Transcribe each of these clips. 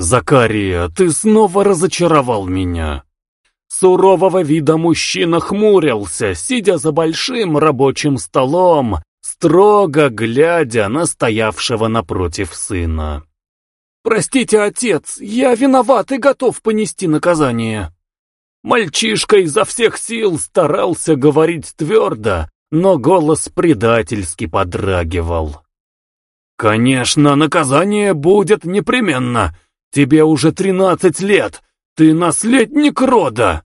«Закария, ты снова разочаровал меня». Сурового вида мужчина хмурился, сидя за большим рабочим столом, строго глядя на стоявшего напротив сына. «Простите, отец, я виноват и готов понести наказание». Мальчишка изо всех сил старался говорить твердо, но голос предательски подрагивал. «Конечно, наказание будет непременно. Тебе уже тринадцать лет, ты наследник рода.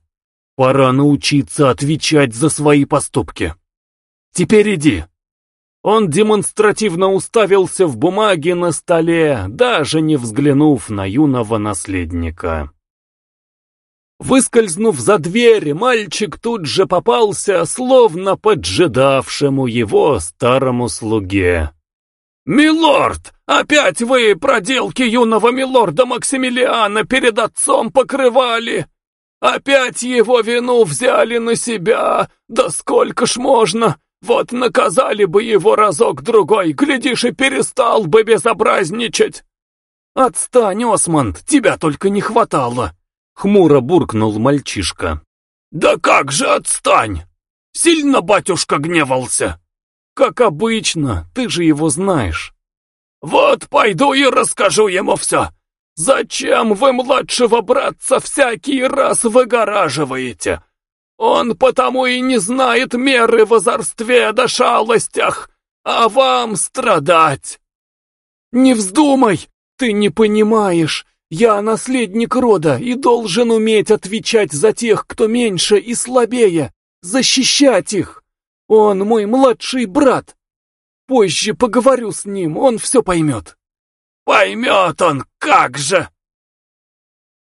Пора научиться отвечать за свои поступки. Теперь иди». Он демонстративно уставился в бумаге на столе, даже не взглянув на юного наследника. Выскользнув за дверь, мальчик тут же попался, словно поджидавшему его старому слуге. «Милорд, опять вы проделки юного милорда Максимилиана перед отцом покрывали! Опять его вину взяли на себя! Да сколько ж можно! Вот наказали бы его разок-другой, глядишь, и перестал бы безобразничать!» «Отстань, Осмонд, тебя только не хватало!» Хмуро буркнул мальчишка. «Да как же отстань! Сильно батюшка гневался!» «Как обычно, ты же его знаешь». «Вот пойду и расскажу ему все. Зачем вы младшего братца всякий раз выгораживаете? Он потому и не знает меры в озорстве да шалостях, а вам страдать». «Не вздумай, ты не понимаешь». Я наследник рода и должен уметь отвечать за тех, кто меньше и слабее, защищать их. Он мой младший брат. Позже поговорю с ним, он все поймет. Поймет он, как же!